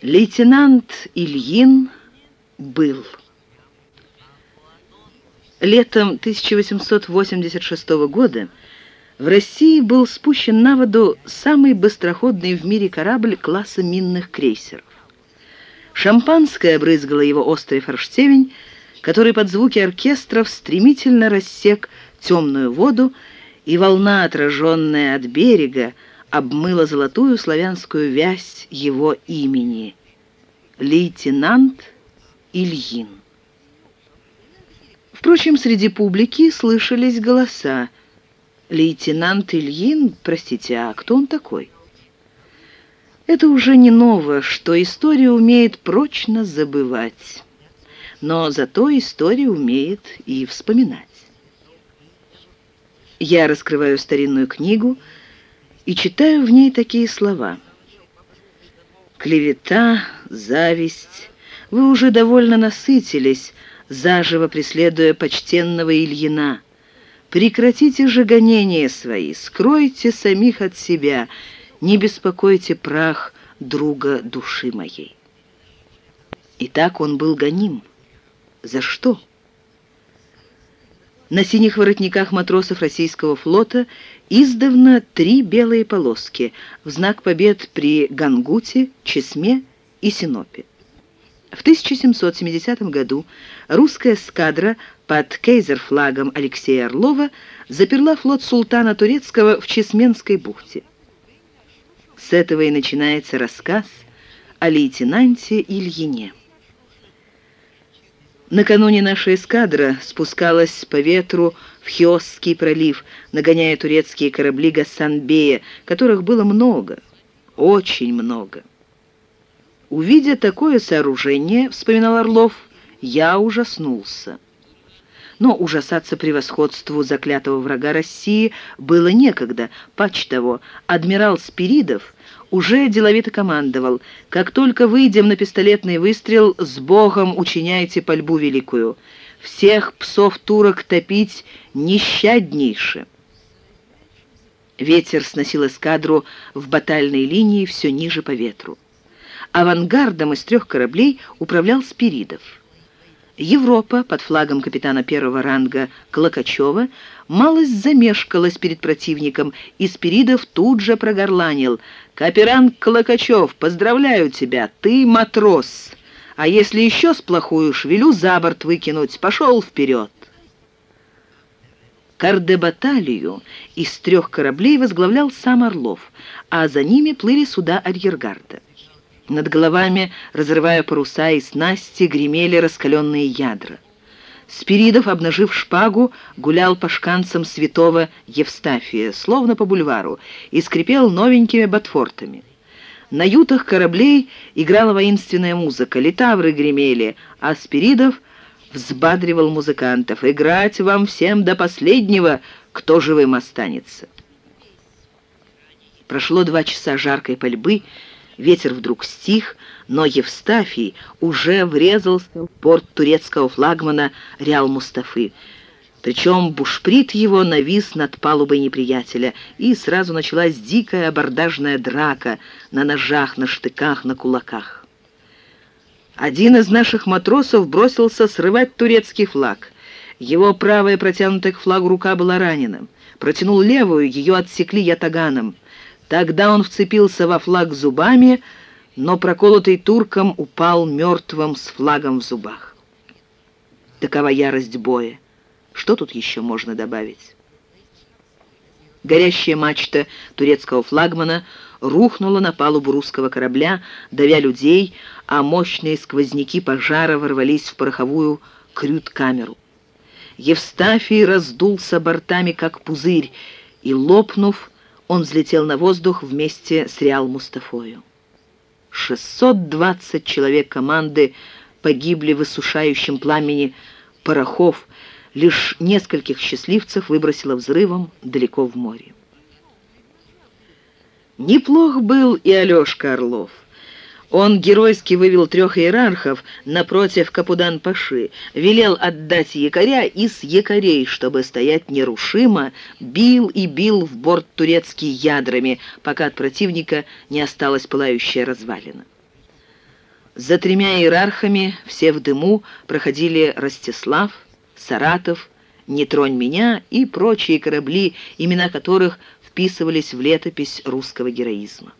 Лейтенант Ильин был. Летом 1886 года в России был спущен на воду самый быстроходный в мире корабль класса минных крейсеров. Шампанское обрызгало его острый форштевень, который под звуки оркестров стремительно рассек темную воду, и волна, отраженная от берега, обмыла золотую славянскую вязь его имени — лейтенант Ильин. Впрочем, среди публики слышались голоса. «Лейтенант Ильин? Простите, а кто он такой?» Это уже не ново, что история умеет прочно забывать. Но зато история умеет и вспоминать. Я раскрываю старинную книгу и читаю в ней такие слова. «Клевета, зависть, вы уже довольно насытились, заживо преследуя почтенного Ильина. Прекратите же гонения свои, скройте самих от себя, не беспокойте прах друга души моей. Итак, он был гоним. За что? На синих воротниках матросов российского флота издавна три белые полоски в знак побед при Гангуте, Чесме и Синопе. В 1770 году русская эскадра под кейзер-флагом Алексея Орлова заперла флот султана Турецкого в Чесменской бухте. С этого и начинается рассказ о лейтенанте Ильине. Накануне наша эскадра спускалась по ветру в Хиосский пролив, нагоняя турецкие корабли Гасанбея, которых было много, очень много. Увидя такое сооружение, вспоминал Орлов, я ужаснулся. Но ужасаться превосходству заклятого врага России было некогда. Пач того, адмирал Спиридов уже деловито командовал. «Как только выйдем на пистолетный выстрел, с Богом учиняйте пальбу великую. Всех псов-турок топить нещаднейше». Ветер сносил эскадру в батальной линии все ниже по ветру. Авангардом из трех кораблей управлял Спиридов. Европа под флагом капитана первого ранга Клокачева малость замешкалась перед противником, и Спиридов тут же прогорланил. «Каперан Клокачев, поздравляю тебя, ты матрос! А если еще сплохуешь, велю за борт выкинуть, пошел вперед!» Кардебаталию из трех кораблей возглавлял сам Орлов, а за ними плыли суда арьергарда. Над головами, разрывая паруса и снасти, гремели раскаленные ядра. Спиридов, обнажив шпагу, гулял по шканцам святого Евстафия, словно по бульвару, и скрипел новенькими ботфортами. На ютах кораблей играла воинственная музыка, литавры гремели, а Спиридов взбадривал музыкантов. «Играть вам всем до последнего, кто живым останется». Прошло два часа жаркой пальбы, Ветер вдруг стих, но Евстафий уже врезался в порт турецкого флагмана Реал Мустафы. Причем бушприт его навис над палубой неприятеля, и сразу началась дикая абордажная драка на ножах, на штыках, на кулаках. Один из наших матросов бросился срывать турецкий флаг. Его правая протянутая к флагу рука была ранена. Протянул левую, ее отсекли ятаганом. Тогда он вцепился во флаг зубами, но проколотый турком упал мертвым с флагом в зубах. Такова ярость боя. Что тут еще можно добавить? Горящая мачта турецкого флагмана рухнула на палубу русского корабля, давя людей, а мощные сквозняки пожара ворвались в пороховую крют-камеру. Евстафий раздулся бортами, как пузырь, и, лопнув, он взлетел на воздух вместе с Реал Мустафою. 620 человек команды погибли в высушающем пламени порохов, лишь нескольких счастливцев выбросило взрывом далеко в море. Неплох был и Алешка Орлов. Он геройски вывел трех иерархов напротив Капудан-Паши, велел отдать якоря и с якорей, чтобы стоять нерушимо, бил и бил в борт турецкий ядрами, пока от противника не осталась пылающая развалина. За тремя иерархами, все в дыму, проходили Ростислав, Саратов, «Не тронь меня» и прочие корабли, имена которых вписывались в летопись русского героизма.